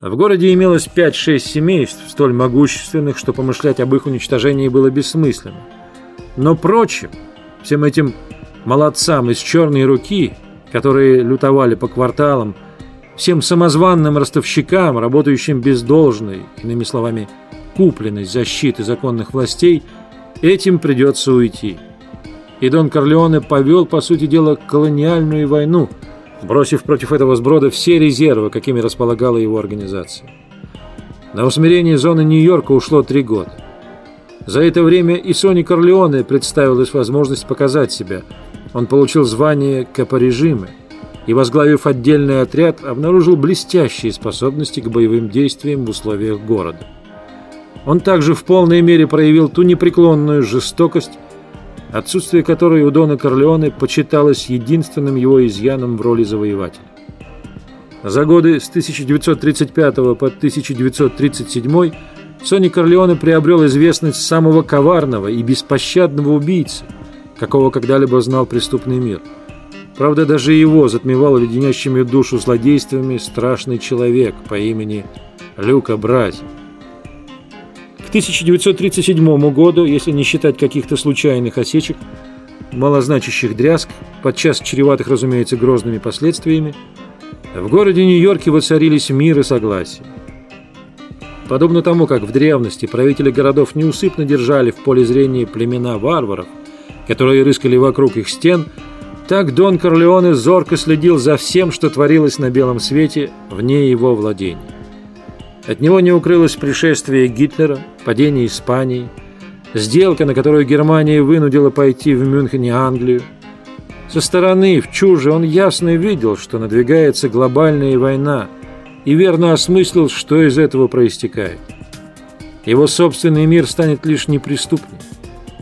В городе имелось 5-6 семейств, столь могущественных, что помышлять об их уничтожении было бессмысленно. Но прочим, всем этим молодцам из черной руки, которые лютовали по кварталам, всем самозванным ростовщикам, работающим без должной, иными словами, купленной защиты законных властей, этим придется уйти. И Дон Корлеоне повел, по сути дела, колониальную войну – бросив против этого сброда все резервы, какими располагала его организация. На усмирение зоны Нью-Йорка ушло три года. За это время и Сони Корлеоне представилась возможность показать себя. Он получил звание капорежима и, возглавив отдельный отряд, обнаружил блестящие способности к боевым действиям в условиях города. Он также в полной мере проявил ту непреклонную жестокость, отсутствие которой у Дона Корлеоне почиталось единственным его изъяном в роли завоевателя. За годы с 1935 по 1937 Сони Корлеоне приобрел известность самого коварного и беспощадного убийцы, какого когда-либо знал преступный мир. Правда, даже его затмевал леденящими душу злодействами страшный человек по имени Люка Брази. К 1937 году, если не считать каких-то случайных осечек, малозначащих дрязг, подчас чреватых, разумеется, грозными последствиями, в городе Нью-Йорке воцарились мир и согласие. Подобно тому, как в древности правители городов неусыпно держали в поле зрения племена варваров, которые рыскали вокруг их стен, так Дон Корлеоне зорко следил за всем, что творилось на белом свете вне его владений. От него не укрылось пришествие Гитлера, падение Испании, сделка, на которую Германия вынудила пойти в Мюнхене Англию. Со стороны, в чуже, он ясно видел, что надвигается глобальная война, и верно осмыслил, что из этого проистекает. Его собственный мир станет лишь неприступнее.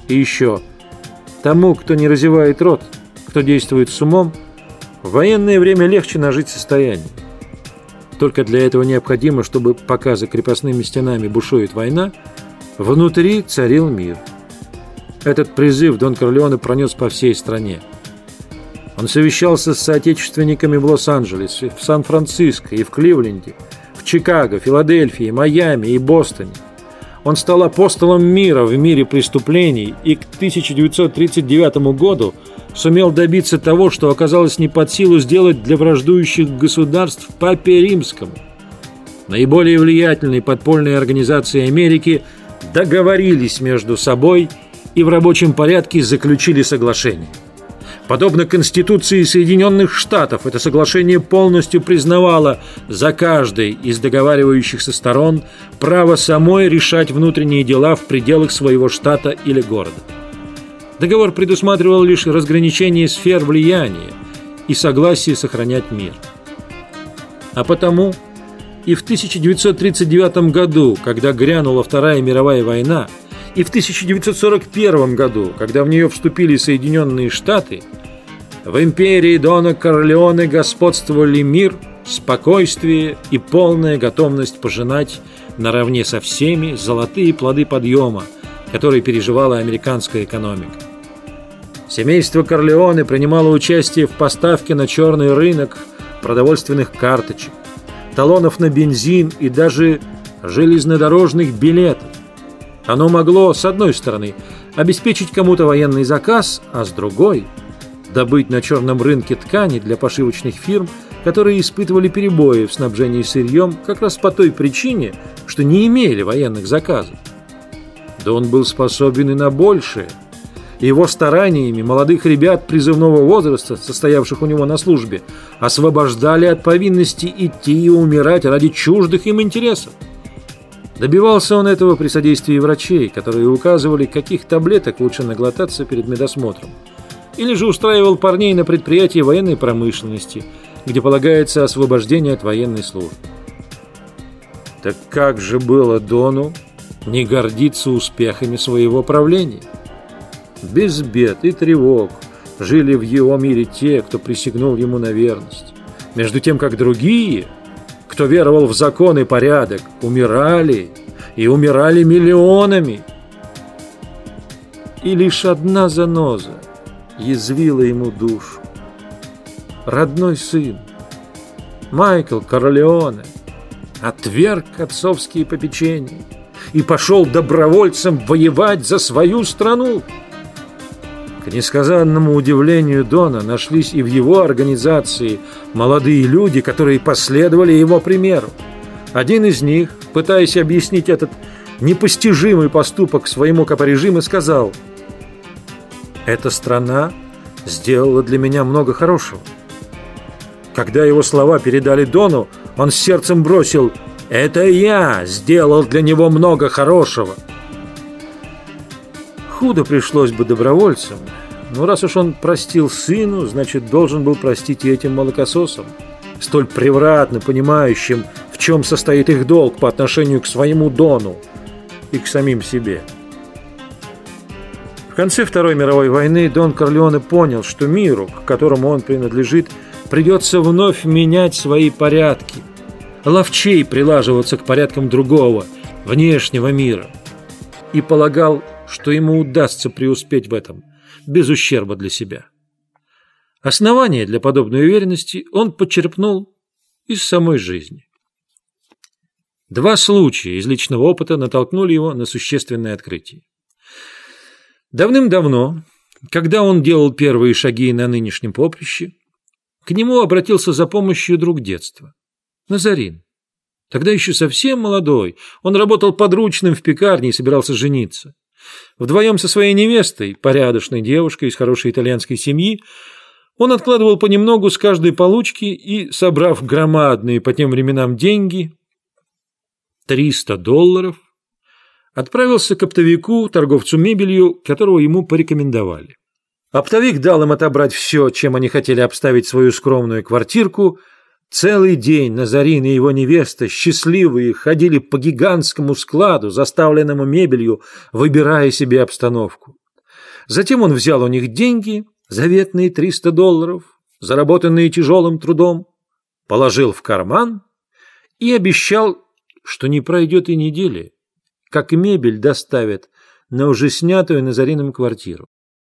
И еще, тому, кто не разевает рот, кто действует с умом, в военное время легче нажить состояние. Только для этого необходимо, чтобы пока за крепостными стенами бушует война, внутри царил мир. Этот призыв Дон Корлеоне пронес по всей стране. Он совещался с соотечественниками в Лос-Анджелесе, в Сан-Франциско и в Кливленде, в Чикаго, Филадельфии, Майами и Бостоне. Он стал апостолом мира в мире преступлений и к 1939 году – сумел добиться того, что оказалось не под силу сделать для враждующих государств Папе Римскому. Наиболее влиятельные подпольные организации Америки договорились между собой и в рабочем порядке заключили соглашение. Подобно Конституции Соединенных Штатов, это соглашение полностью признавало за каждой из договаривающихся сторон право самой решать внутренние дела в пределах своего штата или города. Договор предусматривал лишь разграничение сфер влияния и согласие сохранять мир. А потому и в 1939 году, когда грянула Вторая мировая война, и в 1941 году, когда в нее вступили Соединенные Штаты, в империи Дона Корлеоне господствовали мир, спокойствие и полная готовность пожинать наравне со всеми золотые плоды подъема, которые переживала американская экономика. Семейство Корлеоне принимало участие в поставке на черный рынок продовольственных карточек, талонов на бензин и даже железнодорожных билетов. Оно могло, с одной стороны, обеспечить кому-то военный заказ, а с другой – добыть на черном рынке ткани для пошивочных фирм, которые испытывали перебои в снабжении сырьем как раз по той причине, что не имели военных заказов. Да он был способен и на большее – его стараниями молодых ребят призывного возраста, состоявших у него на службе, освобождали от повинности идти и умирать ради чуждых им интересов. Добивался он этого при содействии врачей, которые указывали, каких таблеток лучше наглотаться перед медосмотром. Или же устраивал парней на предприятии военной промышленности, где полагается освобождение от военной службы. Так как же было Дону не гордиться успехами своего правления? Без бед и тревог жили в его мире те, кто присягнул ему на верность. Между тем, как другие, кто веровал в закон и порядок, умирали и умирали миллионами. И лишь одна заноза язвила ему душу. Родной сын, Майкл Королеоне, отверг отцовские попечения и пошел добровольцем воевать за свою страну. Несказанному удивлению Дона нашлись и в его организации молодые люди, которые последовали его примеру. Один из них, пытаясь объяснить этот непостижимый поступок своему капорежиму, сказал «Эта страна сделала для меня много хорошего». Когда его слова передали Дону, он сердцем бросил «Это я сделал для него много хорошего». Худо пришлось бы добровольцам, но раз уж он простил сыну, значит, должен был простить и этим молокососам, столь превратно понимающим, в чем состоит их долг по отношению к своему Дону и к самим себе. В конце Второй мировой войны Дон Корлеоне понял, что миру, к которому он принадлежит, придется вновь менять свои порядки, ловчей прилаживаться к порядкам другого, внешнего мира, и полагал, что ему удастся преуспеть в этом, без ущерба для себя. Основание для подобной уверенности он почерпнул из самой жизни. Два случая из личного опыта натолкнули его на существенное открытие. Давным-давно, когда он делал первые шаги на нынешнем поприще, к нему обратился за помощью друг детства – Назарин. Тогда еще совсем молодой, он работал подручным в пекарне и собирался жениться. Вдвоем со своей невестой, порядочной девушкой из хорошей итальянской семьи, он откладывал понемногу с каждой получки и, собрав громадные по тем временам деньги, 300 долларов, отправился к оптовику, торговцу мебелью, которого ему порекомендовали. Оптовик дал им отобрать все, чем они хотели обставить свою скромную квартирку – Целый день Назарин и его невеста, счастливые, ходили по гигантскому складу, заставленному мебелью, выбирая себе обстановку. Затем он взял у них деньги, заветные 300 долларов, заработанные тяжелым трудом, положил в карман и обещал, что не пройдет и недели, как мебель доставят на уже снятую Назарином квартиру.